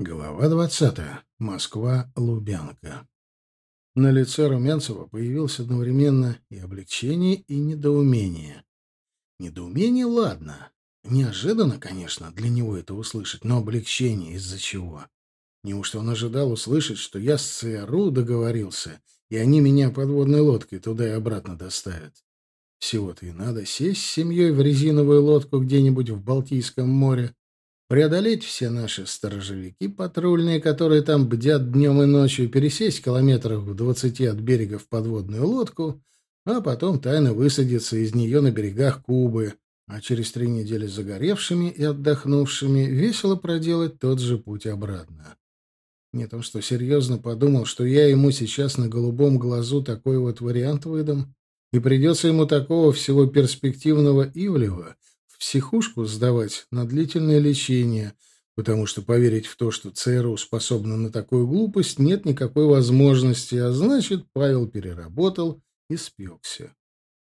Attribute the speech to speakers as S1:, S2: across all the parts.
S1: Глава двадцатая. Москва, Лубянка. На лице Румянцева появилось одновременно и облегчение, и недоумение. Недоумение, ладно. Неожиданно, конечно, для него это услышать, но облегчение из-за чего? Неужто он ожидал услышать, что я с ЦРУ договорился, и они меня подводной лодкой туда и обратно доставят? Всего-то и надо сесть с семьей в резиновую лодку где-нибудь в Балтийском море, преодолеть все наши сторожевики патрульные, которые там бдят днем и ночью, пересесть километров в двадцати от берега в подводную лодку, а потом тайно высадиться из нее на берегах Кубы, а через три недели загоревшими и отдохнувшими весело проделать тот же путь обратно. Не то что серьезно подумал, что я ему сейчас на голубом глазу такой вот вариант выдам, и придется ему такого всего перспективного Ивлева — психушку сдавать на длительное лечение, потому что поверить в то, что ЦРУ способна на такую глупость, нет никакой возможности, а значит, Павел переработал и спекся.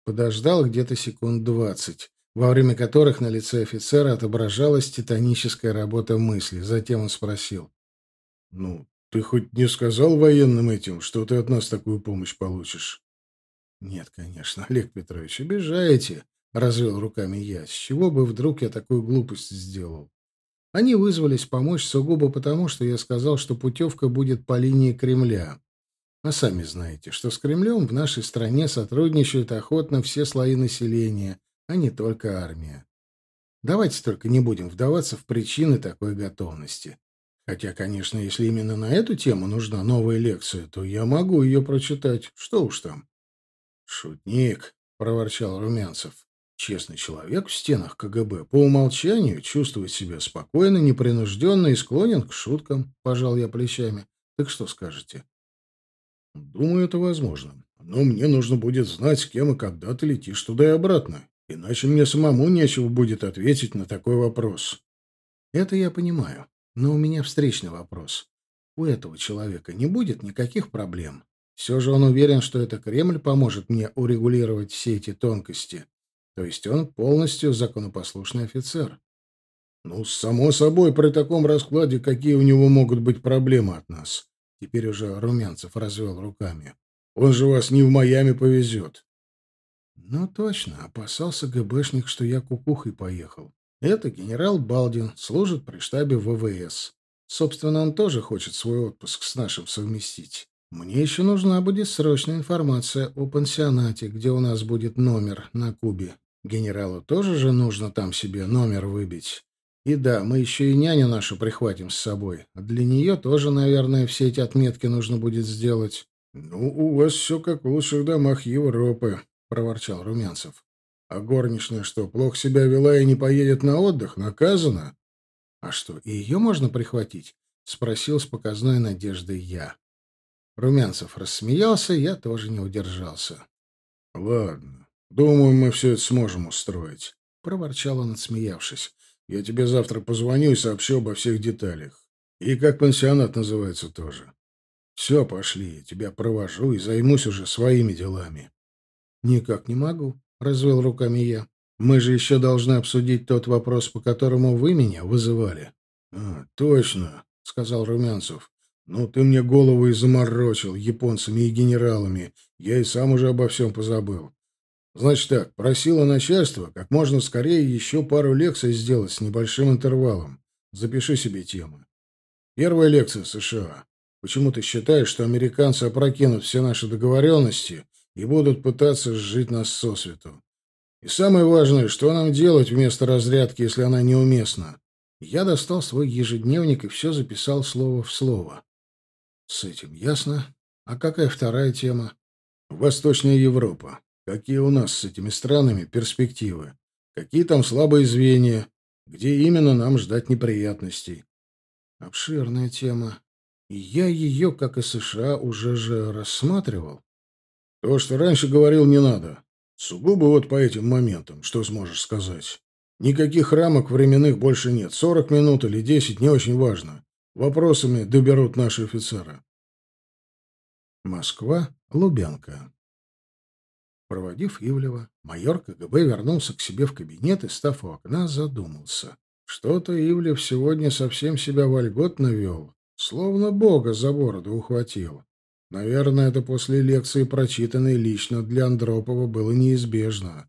S1: Подождал где-то секунд двадцать, во время которых на лице офицера отображалась титаническая работа мысли. Затем он спросил. — Ну, ты хоть не сказал военным этим, что ты от нас такую помощь получишь? — Нет, конечно, Олег Петрович, обижаете. — развел руками я. «С чего бы вдруг я такую глупость сделал?» Они вызвались помочь сугубо потому, что я сказал, что путевка будет по линии Кремля. А сами знаете, что с Кремлем в нашей стране сотрудничают охотно все слои населения, а не только армия. Давайте только не будем вдаваться в причины такой готовности. Хотя, конечно, если именно на эту тему нужна новая лекция, то я могу ее прочитать. Что уж там. «Шутник», — проворчал Румянцев. Честный человек в стенах КГБ по умолчанию чувствует себя спокойно, непринужденно и склонен к шуткам, пожал я плечами. Так что скажете? Думаю, это возможно. Но мне нужно будет знать, с кем и когда ты летишь туда и обратно. Иначе мне самому нечего будет ответить на такой вопрос. Это я понимаю. Но у меня встречный вопрос. У этого человека не будет никаких проблем. Все же он уверен, что это Кремль поможет мне урегулировать все эти тонкости. То есть он полностью законопослушный офицер. Ну, само собой, при таком раскладе какие у него могут быть проблемы от нас? Теперь уже Румянцев развел руками. Он же вас не в Майами повезет. Ну, точно, опасался ГБшник, что я кукухой поехал. Это генерал Балдин, служит при штабе ВВС. Собственно, он тоже хочет свой отпуск с нашим совместить. Мне еще нужна будет срочная информация о пансионате, где у нас будет номер на Кубе. Генералу тоже же нужно там себе номер выбить. И да, мы еще и няню нашу прихватим с собой. Для нее тоже, наверное, все эти отметки нужно будет сделать. — Ну, у вас все как в лучших домах Европы, — проворчал Румянцев. — А горничная что, плохо себя вела и не поедет на отдых? Наказана? — А что, и ее можно прихватить? — спросил с показной надеждой я. Румянцев рассмеялся, я тоже не удержался. — Ладно, «Думаю, мы все это сможем устроить», — проворчал он, отсмеявшись. «Я тебе завтра позвоню и сообщу обо всех деталях. И как пансионат называется тоже. Все, пошли, я тебя провожу и займусь уже своими делами». «Никак не могу», — развел руками я. «Мы же еще должны обсудить тот вопрос, по которому вы меня вызывали». «А, точно», — сказал Румянцев. «Ну, ты мне голову и заморочил японцами и генералами. Я и сам уже обо всем позабыл. Значит так, просила начальство как можно скорее еще пару лекций сделать с небольшим интервалом. Запиши себе темы. Первая лекция США. Почему ты считаешь, что американцы опрокинут все наши договоренности и будут пытаться сжить нас сосвету? И самое важное, что нам делать вместо разрядки, если она неуместна? Я достал свой ежедневник и все записал слово в слово. С этим ясно. А какая вторая тема? Восточная Европа. Какие у нас с этими странами перспективы? Какие там слабые звенья? Где именно нам ждать неприятностей? Обширная тема. И я ее, как и США, уже же рассматривал. То, что раньше говорил, не надо. Сугубо вот по этим моментам, что сможешь сказать? Никаких рамок временных больше нет. Сорок минут или десять, не очень важно. Вопросами доберут наши офицеры. Москва, Лубянка. Проводив Ивлева, майор КГБ вернулся к себе в кабинет и, став у окна, задумался. Что-то Ивлев сегодня совсем себя вольготно вел, словно бога за бороду ухватил. Наверное, это после лекции, прочитанной лично для Андропова, было неизбежно.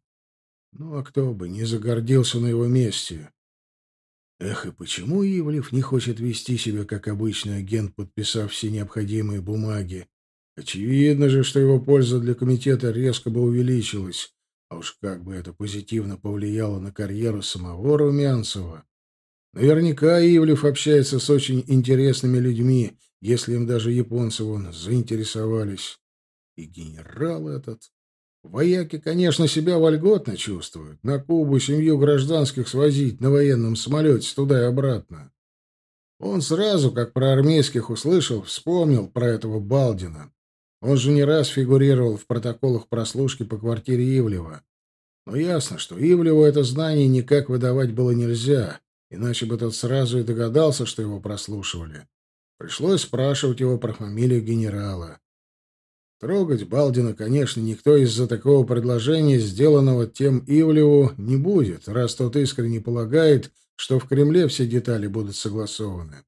S1: Ну, а кто бы не загордился на его месте? Эх, и почему Ивлев не хочет вести себя как обычный агент, подписав все необходимые бумаги? Очевидно же, что его польза для комитета резко бы увеличилась. А уж как бы это позитивно повлияло на карьеру самого Румянцева. Наверняка Ивлев общается с очень интересными людьми, если им даже японцы вон заинтересовались. И генерал этот... Вояки, конечно, себя вольготно чувствуют. На Кубу семью гражданских свозить на военном самолете туда и обратно. Он сразу, как про армейских услышал, вспомнил про этого Балдина. Он же не раз фигурировал в протоколах прослушки по квартире Ивлева. Но ясно, что Ивлеву это знание никак выдавать было нельзя, иначе бы тот сразу и догадался, что его прослушивали. Пришлось спрашивать его про фамилию генерала. Трогать Балдина, конечно, никто из-за такого предложения, сделанного тем Ивлеву, не будет, раз тот искренне полагает, что в Кремле все детали будут согласованы.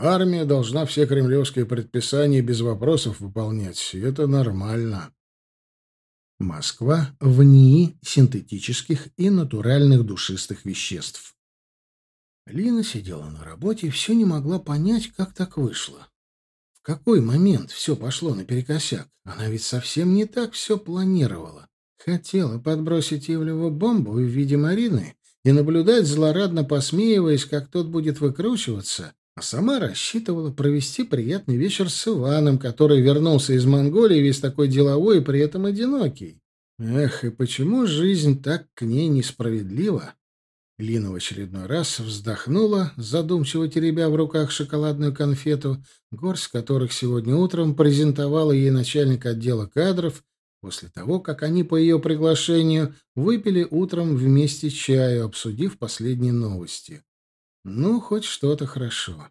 S1: Армия должна все кремлевские предписания без вопросов выполнять, это нормально. Москва в НИИ синтетических и натуральных душистых веществ. Лина сидела на работе и все не могла понять, как так вышло какой момент все пошло наперекосяк? Она ведь совсем не так все планировала. Хотела подбросить Ивлеву бомбу в виде Марины и наблюдать, злорадно посмеиваясь, как тот будет выкручиваться, а сама рассчитывала провести приятный вечер с Иваном, который вернулся из Монголии весь такой деловой и при этом одинокий. Эх, и почему жизнь так к ней несправедлива? Лина в очередной раз вздохнула, задумчиво теребя в руках шоколадную конфету, горсть которых сегодня утром презентовала ей начальник отдела кадров после того, как они по ее приглашению выпили утром вместе чаю, обсудив последние новости. Ну, хоть что-то хорошо.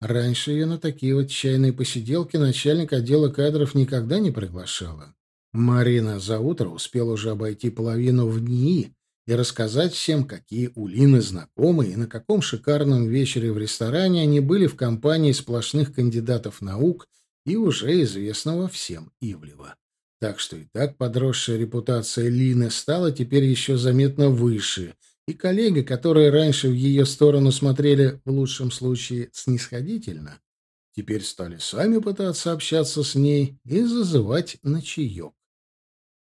S1: Раньше ее на такие вот чайные посиделки начальник отдела кадров никогда не приглашала. Марина за утро успела уже обойти половину в НИИ, и рассказать всем, какие у Лины знакомые и на каком шикарном вечере в ресторане они были в компании сплошных кандидатов наук и уже известного всем Ивлева. Так что и так подросшая репутация Лины стала теперь еще заметно выше, и коллеги, которые раньше в ее сторону смотрели в лучшем случае снисходительно, теперь стали сами пытаться общаться с ней и зазывать на чаек.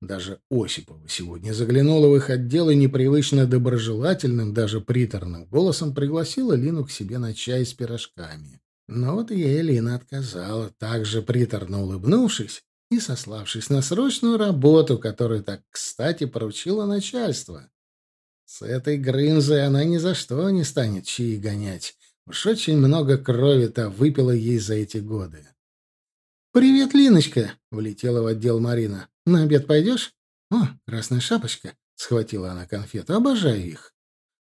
S1: Даже Осипова сегодня заглянула в их отдел и непривычно доброжелательным, даже приторным голосом пригласила Лину к себе на чай с пирожками. Но вот ей Лина отказала, также приторно улыбнувшись и сославшись на срочную работу, которую так кстати поручило начальство. С этой Грынзой она ни за что не станет чаи гонять. Уж очень много крови-то выпила ей за эти годы. «Привет, Линочка!» — влетела в отдел Марина. «На обед пойдешь?» «О, красная шапочка!» — схватила она конфету. «Обожаю их!»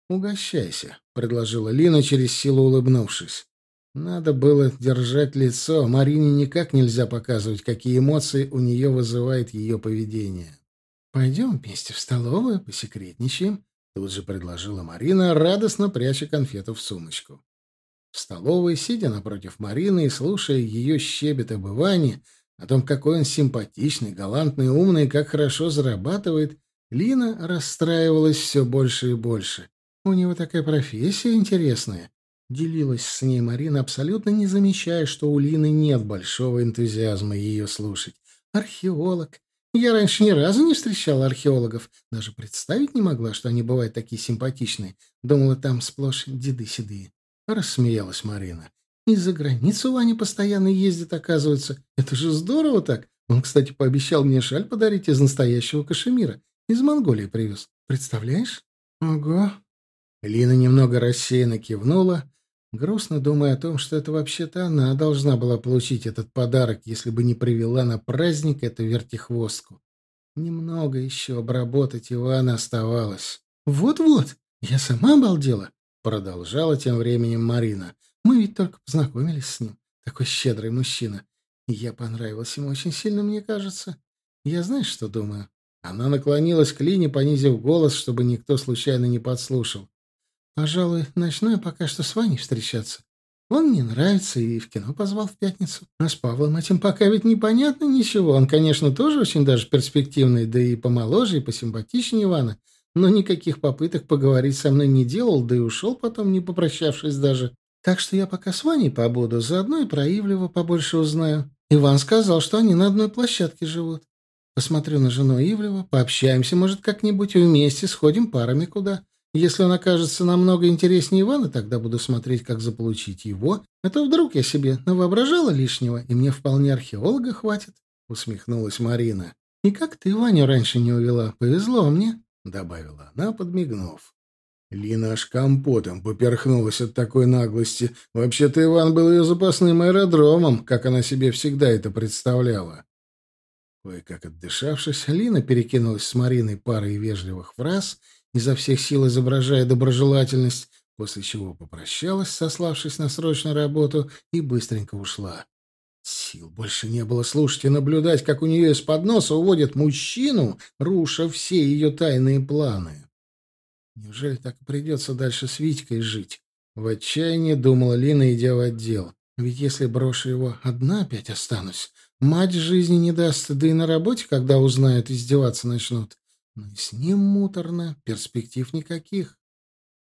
S1: «Угощайся!» — предложила Лина, через силу улыбнувшись. Надо было держать лицо. Марине никак нельзя показывать, какие эмоции у нее вызывает ее поведение. «Пойдем вместе в столовую, посекретничаем», — тут же предложила Марина, радостно пряча конфету в сумочку. В столовой, сидя напротив Марины и слушая ее щебет об Иване, о том, какой он симпатичный, галантный, умный, как хорошо зарабатывает, Лина расстраивалась все больше и больше. У него такая профессия интересная. Делилась с ней Марина, абсолютно не замечая, что у Лины нет большого энтузиазма ее слушать. Археолог. Я раньше ни разу не встречала археологов. Даже представить не могла, что они бывают такие симпатичные. Думала, там сплошь деды седые. — рассмеялась Марина. «Из-за границу Ваня постоянно ездит, оказывается. Это же здорово так. Он, кстати, пообещал мне шаль подарить из настоящего кашемира. Из Монголии привез. Представляешь?» «Ого!» Лина немного рассеянно кивнула, грустно думая о том, что это вообще-то она должна была получить этот подарок, если бы не привела на праздник эту вертихвостку. Немного еще обработать Ивана оставалось. «Вот-вот! Я сама обалдела!» Продолжала тем временем Марина. «Мы ведь только познакомились с ним. Такой щедрый мужчина. Я понравилась ему очень сильно, мне кажется. Я знаешь, что думаю?» Она наклонилась к Лине, понизив голос, чтобы никто случайно не подслушал. Пожалуй, начну я пока что с Ваней встречаться. Он мне нравится и в кино позвал в пятницу. А с Павлом этим пока ведь непонятно ничего. Он, конечно, тоже очень даже перспективный, да и помоложе, и посимпатичнее Ивана. Но никаких попыток поговорить со мной не делал, да и ушел потом, не попрощавшись даже. Так что я пока с Ваней побуду, заодно и про Ивлева побольше узнаю. Иван сказал, что они на одной площадке живут. Посмотрю на жену Ивлева, пообщаемся, может, как-нибудь вместе сходим парами куда. Если он окажется намного интереснее Ивана, тогда буду смотреть, как заполучить его. А то вдруг я себе навоображала лишнего, и мне вполне археолога хватит», — усмехнулась Марина. «И как ты Ваню раньше не увела? Повезло мне», — добавила она, подмигнув. Лина аж компотом поперхнулась от такой наглости. Вообще-то Иван был ее запасным аэродромом, как она себе всегда это представляла. Кое-как отдышавшись, Лина перекинулась с Мариной парой вежливых фраз — изо всех сил изображая доброжелательность, после чего попрощалась, сославшись на срочную работу, и быстренько ушла. Сил больше не было слушать и наблюдать, как у нее из-под носа уводят мужчину, руша все ее тайные планы. Неужели так и придется дальше с Витькой жить? В отчаянии думала Лина, идя в отдел. Ведь если брошу его, одна опять останусь. Мать жизни не даст, да и на работе, когда узнают, издеваться начнут. Но и с ним муторно, перспектив никаких.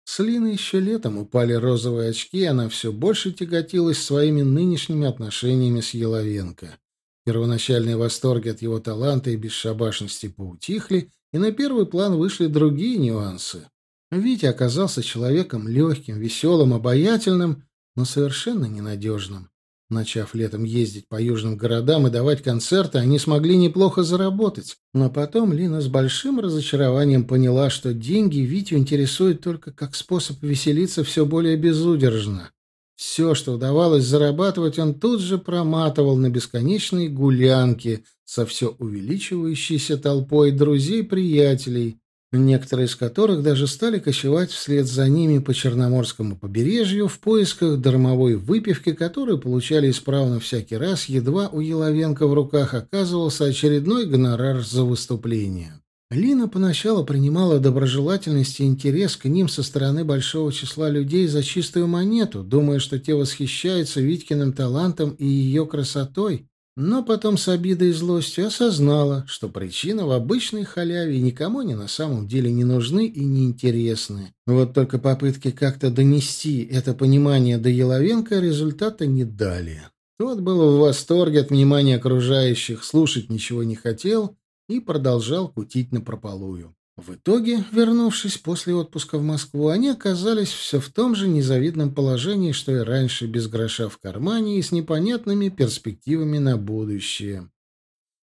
S1: С Линой еще летом упали розовые очки, и она все больше тяготилась своими нынешними отношениями с Еловенко. Первоначальные восторги от его таланта и бесшабашности поутихли, и на первый план вышли другие нюансы. Витя оказался человеком легким, веселым, обаятельным, но совершенно ненадежным. Начав летом ездить по южным городам и давать концерты, они смогли неплохо заработать. Но потом Лина с большим разочарованием поняла, что деньги Витю интересуют только как способ веселиться все более безудержно. Все, что удавалось зарабатывать, он тут же проматывал на бесконечные гулянки со все увеличивающейся толпой друзей-приятелей, некоторые из которых даже стали кочевать вслед за ними по Черноморскому побережью в поисках дармовой выпивки, которую получали исправно всякий раз, едва у Еловенко в руках оказывался очередной гонорар за выступление. Лина поначалу принимала доброжелательность и интерес к ним со стороны большого числа людей за чистую монету, думая, что те восхищаются Витькиным талантом и ее красотой, но потом с обидой и злостью осознала, что причина в обычной халяве никому они на самом деле не нужны и не интересны. Вот только попытки как-то донести это понимание до Еловенко результата не дали. Тот был в восторге от внимания окружающих, слушать ничего не хотел и продолжал кутить напропалую. В итоге, вернувшись после отпуска в Москву, они оказались все в том же незавидном положении, что и раньше, без гроша в кармане и с непонятными перспективами на будущее.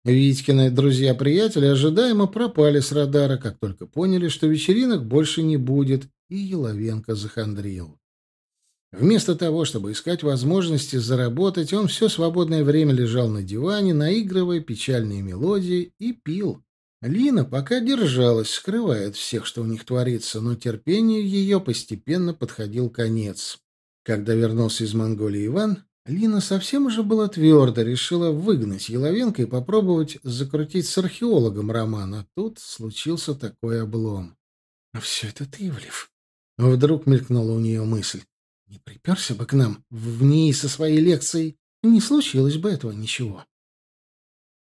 S1: Витькины друзья-приятели ожидаемо пропали с радара, как только поняли, что вечеринок больше не будет, и Еловенко захандрил. Вместо того, чтобы искать возможности заработать, он все свободное время лежал на диване, наигрывая печальные мелодии, и пил. Лина пока держалась, скрывая от всех, что у них творится, но терпению ее постепенно подходил конец. Когда вернулся из Монголии Иван, Лина совсем уже была твердо, решила выгнать Еловенко и попробовать закрутить с археологом роман, а тут случился такой облом. «А все это ты, Ивлев?» Вдруг мелькнула у нее мысль. «Не приперся бы к нам в ней со своей лекцией, не случилось бы этого ничего».